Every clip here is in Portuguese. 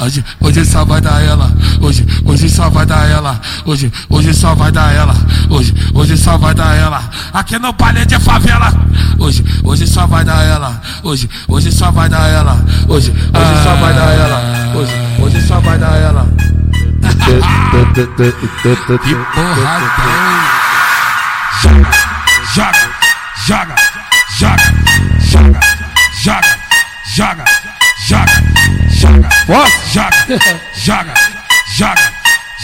Hoje, hoje só vai dar ela. Hoje, hoje só vai dar ela. Hoje, hoje só vai dar ela. Hoje, hoje só vai dar ela. Aqui no palha de favela. Hoje, hoje só vai dar ela. Hoje, hoje só vai dar ela. Hoje, hoje só vai dar ela. Hoje, hoje só vai dar ela. que porra? Joga, joga, joga, joga, joga, joga, joga, joga, joga, joga, joga, joga,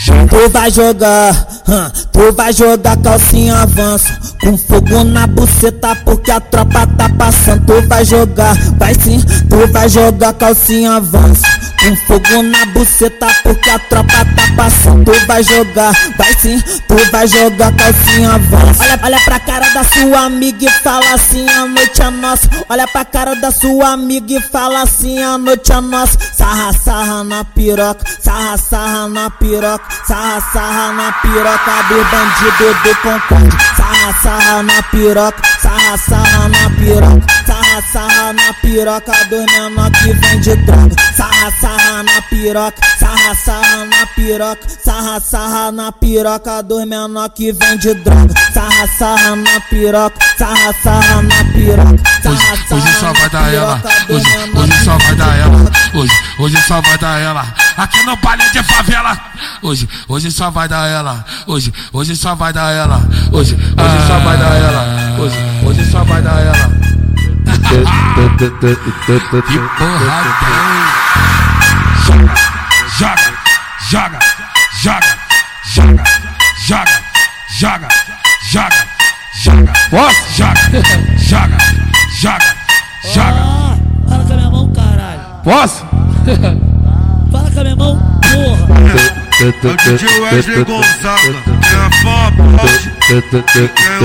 joga. Tu vai jogar, hum, tu vai jogar calcinha avança Com fogo na buceta porque a tropa tá passando Tu vai jogar, vai sim, tu vai jogar calcinha avança com fogo na buceta porque a tropa tá passando. Tu vai jogar, vai sim, tu vai jogar calcinha avança. Olha, olha pra cara da sua amiga e fala assim: a noite é nossa. Olha pra cara da sua amiga e fala assim: a noite é nossa. Sarra, sarra na piroca, sarra, sarra na piroca, sarra, sarra na piroca do bandido do concorde. Sarra, sarra na piroca, sarra, sarra na piroca, sarra, sarra na piroca do menor que vende droga. Sarra, sarra na piroca, sarra, sarra na piroca, sarra, sarra na piroca dos menor que vende droga. Sarra, sarra na piroca, sarra, sarra na piroca. Hoje, hoje só vai dar ela, hoje, hoje só vai dar ela, hoje, hoje só vai dar ela. Aqui no palha de favela, hoje, hoje só vai dar ela, hoje, hoje só vai dar ela, hoje, hoje só vai dar ela, hoje, hoje só vai dar ela. que porra joga, joga, joga, joga, joga. Fala com a minha mão, caralho. Posso? Fala com a minha mão, porra. É o DJ Wesley Gonzaga, é a famosa, quem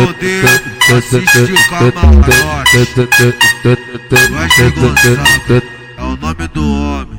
odeia, assiste o camarote. Wesley Gonzaga, é o nome do homem.